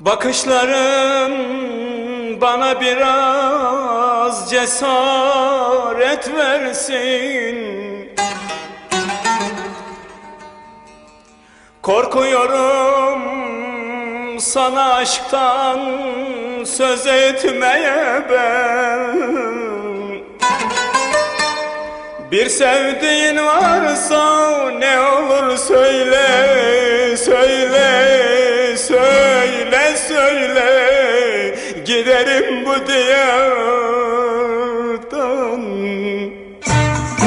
Bakışların bana biraz cesaret versin. Korkuyorum sana aşktan söz etmeye ben. Bir sevdiğin varsa ne olur söyle, söyle, söyle, söyle Giderim bu diyardan.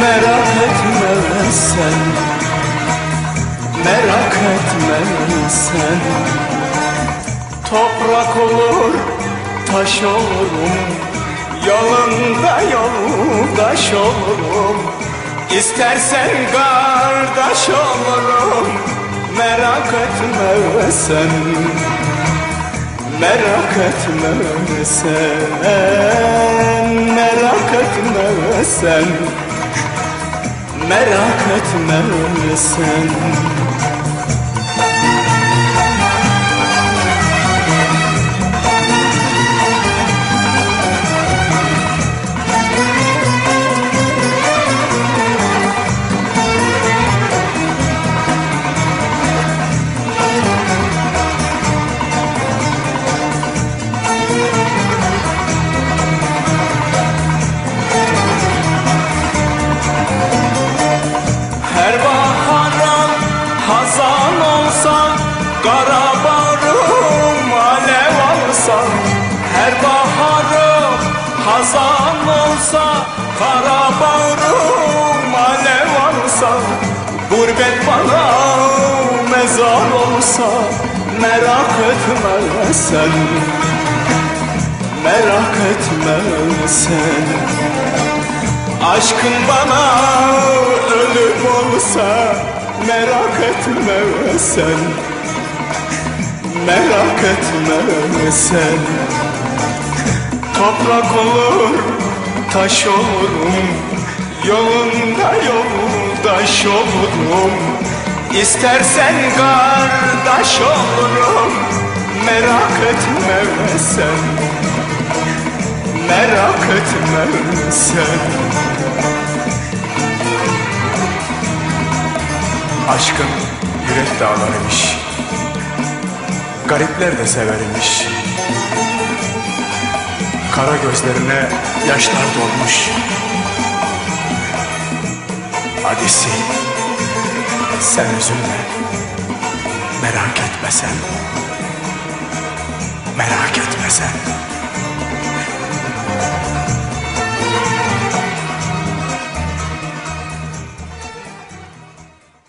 Merak etme sen Merak etme sen. Toprak olur taş olurum Yolunda yoldaş olurum. İstersen kardeş olurum Merak etme sen Merak etme sen Merak etme sen. Merak etme sen hazan olsa Kara barım alev alsa Gurbet bana mezar olsa Merak etme sen Merak etme sen. Aşkın bana ölüm olsa Merak etme sen Merak etme sen Toprak olur taş olurum. Yolunda yoldaş olurum İstersen kardeş olurum. Merak etme sen. Merak etme sen. Aşkın yürek dağlarıymış. Garipler de severmiş Kara gözlerine yaşlar dolmuş. Hadi Sen üzülme. Merak etme sen. Merak etme sen